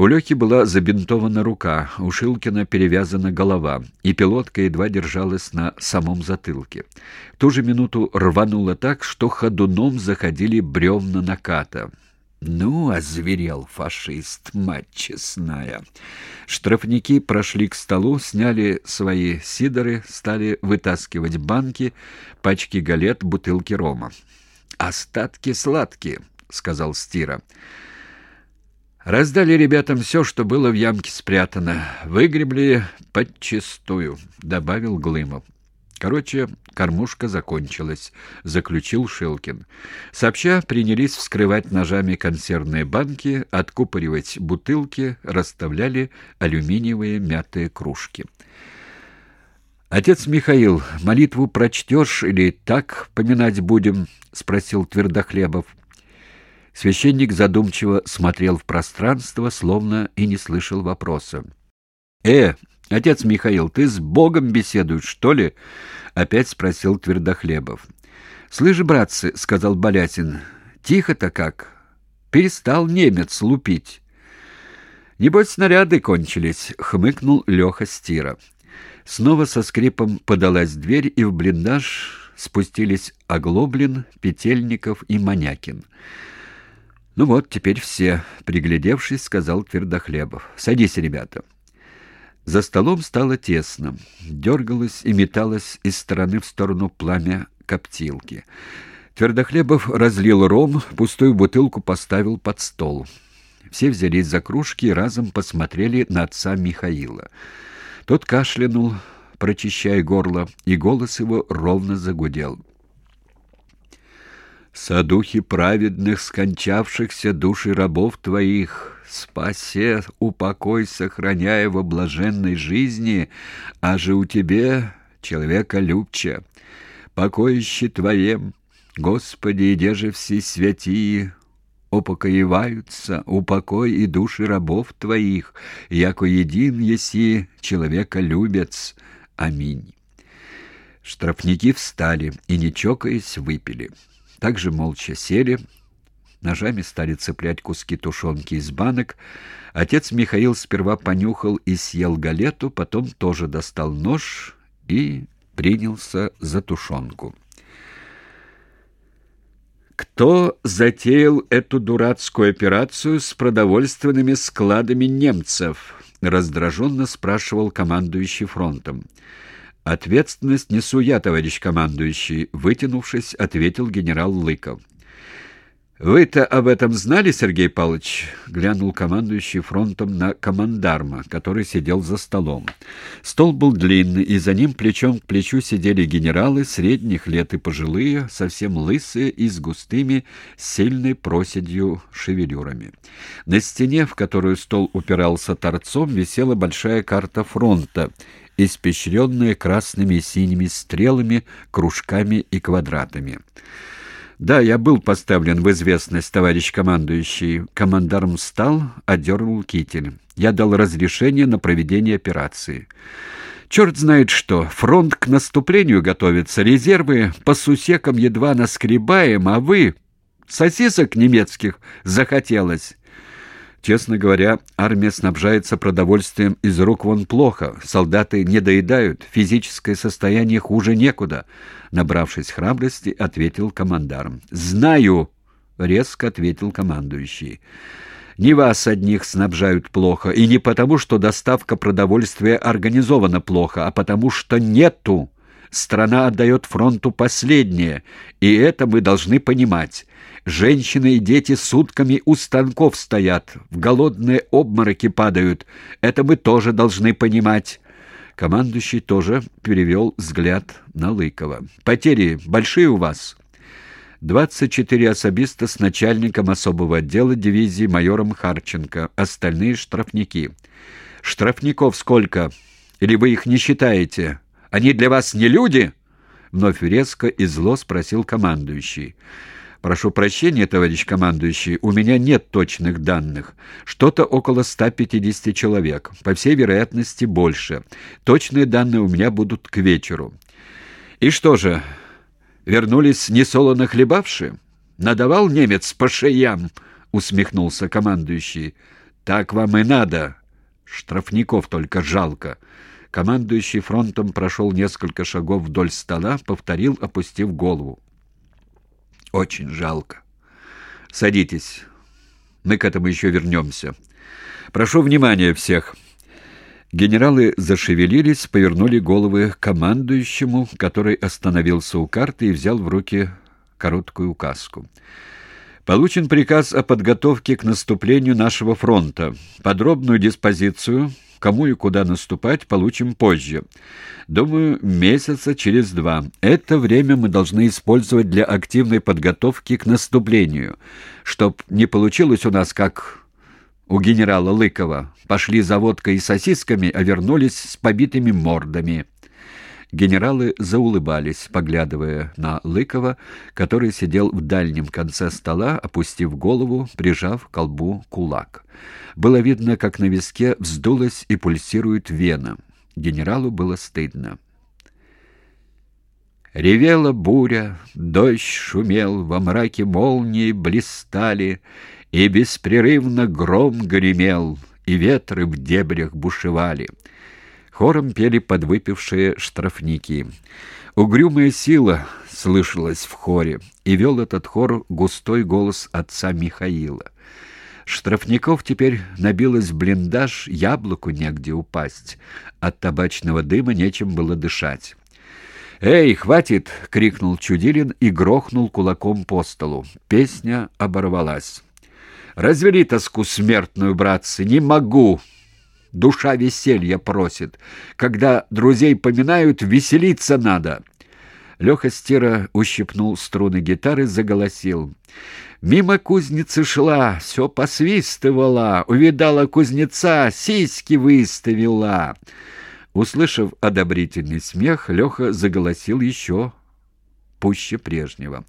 У Лехи была забинтована рука, у Шилкина перевязана голова, и пилотка едва держалась на самом затылке. В ту же минуту рвануло так, что ходуном заходили бревна наката. Ну, озверел фашист, мать честная. Штрафники прошли к столу, сняли свои сидоры, стали вытаскивать банки, пачки галет, бутылки рома. «Остатки сладкие», — сказал Стира. Раздали ребятам все, что было в ямке спрятано. Выгребли подчистую, — добавил Глымов. Короче, кормушка закончилась, — заключил Шилкин. Сообща принялись вскрывать ножами консервные банки, откупоривать бутылки, расставляли алюминиевые мятые кружки. «Отец Михаил, молитву прочтешь или так поминать будем?» — спросил Твердохлебов. Священник задумчиво смотрел в пространство, словно и не слышал вопроса. «Э, отец Михаил, ты с Богом беседуешь, что ли?» — опять спросил Твердохлебов. «Слышь, братцы», — сказал Болятин, — «тихо-то как. Перестал немец лупить». «Небось, снаряды кончились», — хмыкнул Леха Стира. Снова со скрипом подалась дверь, и в блиндаж спустились Оглоблин, Петельников и Манякин. «Ну вот, теперь все», — приглядевшись, сказал Твердохлебов. «Садись, ребята». За столом стало тесно. Дергалось и металось из стороны в сторону пламя коптилки. Твердохлебов разлил ром, пустую бутылку поставил под стол. Все взялись за кружки и разом посмотрели на отца Михаила. Тот кашлянул, прочищая горло, и голос его ровно загудел садухи праведных, скончавшихся души рабов твоих, спасе, упокой, сохраняя во блаженной жизни, а же у тебе, человека любче, покоище твоем, Господи, иде же все святии, упокоиваются, упокой и души рабов твоих, яко един еси человека любец. Аминь. Штрафники встали и, не чокаясь, выпили. Также молча сели, ножами стали цеплять куски тушенки из банок. Отец Михаил сперва понюхал и съел галету, потом тоже достал нож и принялся за тушенку. Кто затеял эту дурацкую операцию с продовольственными складами немцев? раздраженно спрашивал командующий фронтом. «Ответственность несу я, товарищ командующий», — вытянувшись, ответил генерал Лыков. «Вы-то об этом знали, Сергей Павлович?» — глянул командующий фронтом на командарма, который сидел за столом. Стол был длинный, и за ним плечом к плечу сидели генералы средних лет и пожилые, совсем лысые и с густыми, сильной проседью шевелюрами. На стене, в которую стол упирался торцом, висела большая карта фронта — испещренные красными и синими стрелами, кружками и квадратами. «Да, я был поставлен в известность, товарищ командующий». Командарм встал, одернул китель. «Я дал разрешение на проведение операции». «Черт знает что! Фронт к наступлению готовится, резервы по сусекам едва наскребаем, а вы...» «Сосисок немецких захотелось». Честно говоря, армия снабжается продовольствием из рук вон плохо. Солдаты не доедают, физическое состояние хуже некуда. Набравшись храбрости, ответил командарм. «Знаю!» — резко ответил командующий. «Не вас одних снабжают плохо, и не потому, что доставка продовольствия организована плохо, а потому, что нету. Страна отдает фронту последнее, и это мы должны понимать». Женщины и дети сутками у станков стоят, в голодные обмороки падают. Это мы тоже должны понимать. Командующий тоже перевел взгляд на Лыкова. «Потери большие у вас?» «Двадцать четыре особиста с начальником особого отдела дивизии майором Харченко, остальные штрафники». «Штрафников сколько? Или вы их не считаете? Они для вас не люди?» Вновь резко и зло спросил командующий. Прошу прощения, товарищ командующий, у меня нет точных данных. Что-то около 150 человек, по всей вероятности больше. Точные данные у меня будут к вечеру. И что же, вернулись несолоно хлебавшие? Надавал немец по шеям, усмехнулся командующий. Так вам и надо. Штрафников только жалко. Командующий фронтом прошел несколько шагов вдоль стола, повторил, опустив голову. Очень жалко. Садитесь. Мы к этому еще вернемся. Прошу внимания всех. Генералы зашевелились, повернули головы к командующему, который остановился у карты и взял в руки короткую указку. Получен приказ о подготовке к наступлению нашего фронта. Подробную диспозицию, кому и куда наступать, получим позже. Думаю, месяца через два. Это время мы должны использовать для активной подготовки к наступлению, чтоб не получилось у нас как у генерала Лыкова. Пошли за водкой и сосисками, а вернулись с побитыми мордами. Генералы заулыбались, поглядывая на Лыкова, который сидел в дальнем конце стола, опустив голову, прижав к колбу кулак. Было видно, как на виске вздулась и пульсирует вена. Генералу было стыдно. Ревела буря, дождь шумел, во мраке молнии блистали, и беспрерывно гром гремел, и ветры в дебрях бушевали. Хором пели подвыпившие штрафники. Угрюмая сила слышалась в хоре, и вел этот хор густой голос отца Михаила. Штрафников теперь набилось в блиндаж, яблоку негде упасть. От табачного дыма нечем было дышать. «Эй, хватит!» — крикнул Чудилин и грохнул кулаком по столу. Песня оборвалась. «Развели тоску смертную, братцы! Не могу! Душа веселья просит. Когда друзей поминают, веселиться надо. Леха Стира ущипнул струны гитары, заголосил. Мимо кузницы шла, все посвистывала, увидала кузнеца, сиськи выставила. Услышав одобрительный смех, Леха заголосил еще пуще прежнего.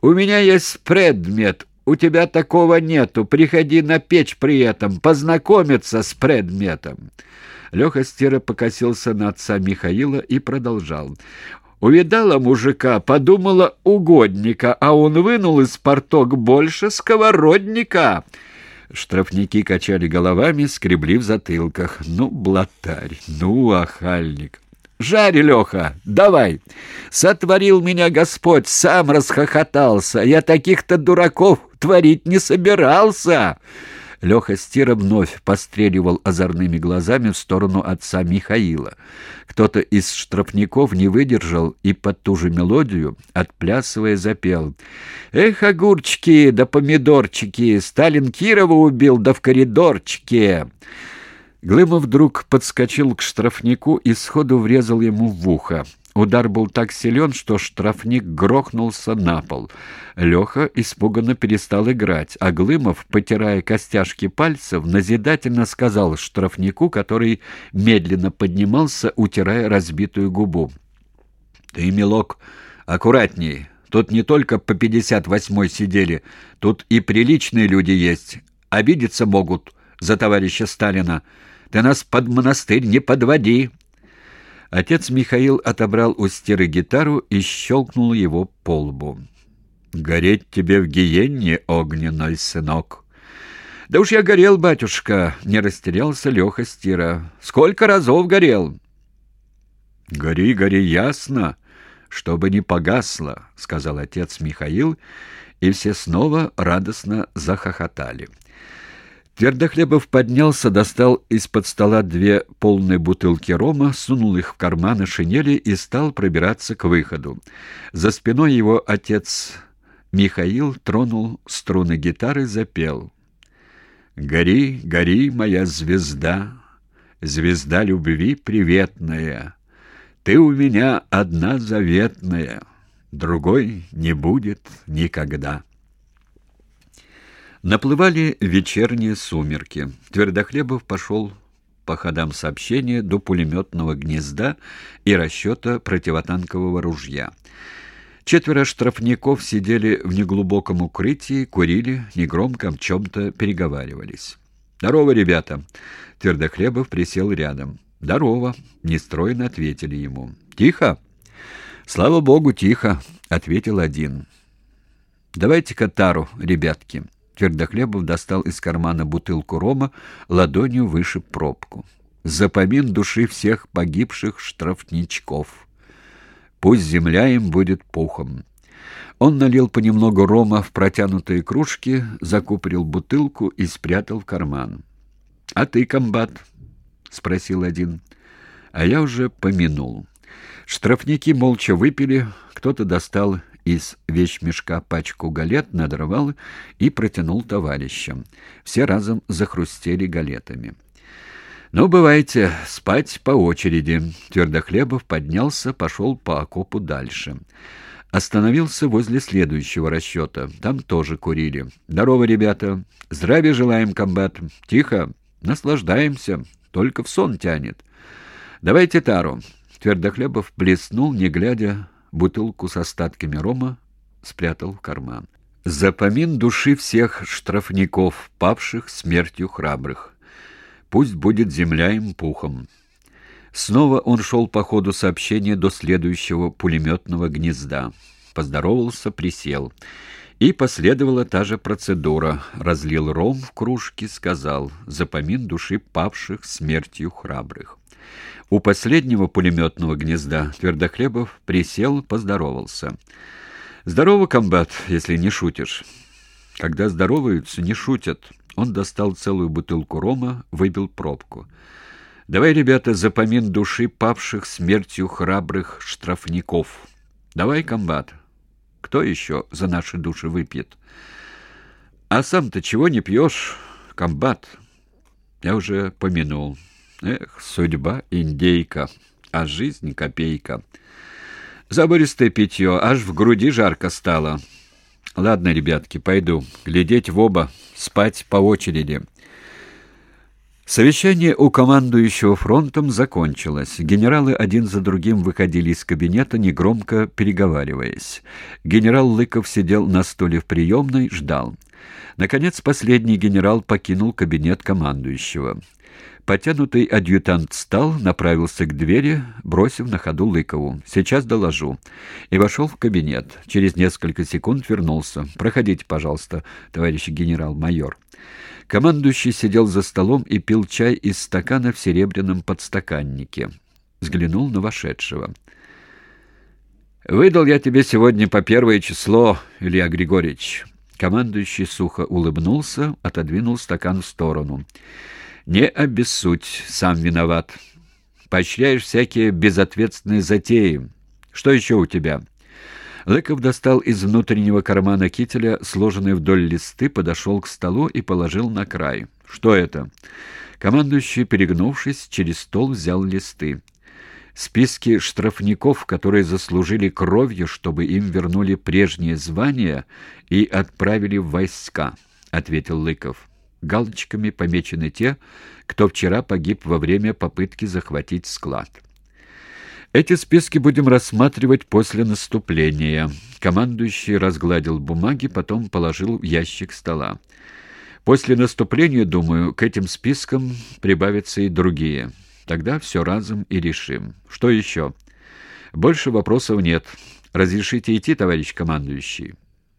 «У меня есть предмет, у тебя такого нету. Приходи на печь при этом, познакомиться с предметом». Леха Стира покосился на отца Михаила и продолжал. Увидала мужика, подумала угодника, а он вынул из порток больше сковородника. Штрафники качали головами, скребли в затылках. Ну, блатарь, ну, ахальник. Жарь, Леха, давай. Сотворил меня Господь, сам расхохотался. Я таких-то дураков творить не собирался. Леха Стира вновь постреливал озорными глазами в сторону отца Михаила. Кто-то из штрафников не выдержал и под ту же мелодию, отплясывая, запел. «Эх, огурчики да помидорчики! Сталин Кирова убил да в коридорчике!» Глымов вдруг подскочил к штрафнику и сходу врезал ему в ухо. Удар был так силен, что штрафник грохнулся на пол. Леха испуганно перестал играть, а Глымов, потирая костяшки пальцев, назидательно сказал штрафнику, который медленно поднимался, утирая разбитую губу. «Ты, милок, аккуратней. Тут не только по пятьдесят восьмой сидели, тут и приличные люди есть. Обидеться могут за товарища Сталина». Ты нас под монастырь не подводи!» Отец Михаил отобрал у стеры гитару и щелкнул его по лбу. «Гореть тебе в гиенне, огненный сынок!» «Да уж я горел, батюшка!» — не растерялся Леха Стира. «Сколько разов горел!» «Гори, гори ясно, чтобы не погасло!» — сказал отец Михаил, и все снова радостно захохотали. Твердохлебов поднялся, достал из-под стола две полные бутылки рома, сунул их в карманы шинели и стал пробираться к выходу. За спиной его отец Михаил тронул струны гитары, запел. «Гори, гори, моя звезда, звезда любви приветная, ты у меня одна заветная, другой не будет никогда». Наплывали вечерние сумерки. Твердохлебов пошел по ходам сообщения до пулеметного гнезда и расчета противотанкового ружья. Четверо штрафников сидели в неглубоком укрытии, курили, негромко о чем-то переговаривались. «Здорово, ребята!» Твердохлебов присел рядом. «Здорово!» — нестройно ответили ему. «Тихо?» «Слава богу, тихо!» — ответил один. «Давайте-ка тару, ребятки!» Твердохлебов достал из кармана бутылку рома, ладонью выше пробку. «Запомин души всех погибших штрафничков. Пусть земля им будет пухом». Он налил понемногу рома в протянутые кружки, закупорил бутылку и спрятал в карман. — А ты, комбат? — спросил один. А я уже помянул. Штрафники молча выпили, кто-то достал из вещмешка пачку галет, надорвал и протянул товарищам. Все разом захрустели галетами. «Ну, бывайте, спать по очереди». Твердохлебов поднялся, пошел по окопу дальше. Остановился возле следующего расчета. Там тоже курили. «Здорово, ребята! Здравия желаем, комбат! Тихо! Наслаждаемся! Только в сон тянет! Давайте тару!» Твердохлебов блеснул, не глядя, бутылку с остатками рома спрятал в карман. «Запомин души всех штрафников, павших смертью храбрых. Пусть будет земля им пухом». Снова он шел по ходу сообщения до следующего пулеметного гнезда. Поздоровался, присел. И последовала та же процедура. Разлил ром в кружки, сказал «Запомин души павших смертью храбрых». У последнего пулеметного гнезда Твердохлебов присел, поздоровался. «Здорово, комбат, если не шутишь». Когда здороваются, не шутят. Он достал целую бутылку рома, выбил пробку. Давай, ребята, запомин души павших смертью храбрых штрафников. Давай, комбат. Кто еще за наши души выпьет? А сам-то чего не пьешь, комбат? Я уже помянул. Эх, судьба индейка, а жизнь копейка. Забористое питье, аж в груди жарко стало. Ладно, ребятки, пойду. Глядеть в оба, спать по очереди. Совещание у командующего фронтом закончилось. Генералы один за другим выходили из кабинета, негромко переговариваясь. Генерал Лыков сидел на стуле в приемной, ждал. Наконец, последний генерал покинул кабинет командующего. Потянутый адъютант встал, направился к двери, бросив на ходу Лыкову. «Сейчас доложу». И вошел в кабинет. Через несколько секунд вернулся. «Проходите, пожалуйста, товарищ генерал-майор». Командующий сидел за столом и пил чай из стакана в серебряном подстаканнике. Взглянул на вошедшего. «Выдал я тебе сегодня по первое число, Илья Григорьевич». Командующий сухо улыбнулся, отодвинул стакан в сторону. «Не обессудь, сам виноват. Поощряешь всякие безответственные затеи. Что еще у тебя?» Лыков достал из внутреннего кармана кителя сложенные вдоль листы, подошел к столу и положил на край. «Что это?» Командующий, перегнувшись, через стол взял листы. Списки штрафников, которые заслужили кровью, чтобы им вернули прежнее звание и отправили в войска, — ответил Лыков. Галочками помечены те, кто вчера погиб во время попытки захватить склад. Эти списки будем рассматривать после наступления. Командующий разгладил бумаги, потом положил в ящик стола. После наступления, думаю, к этим спискам прибавятся и другие. Тогда все разом и решим. Что еще? Больше вопросов нет. Разрешите идти, товарищ командующий?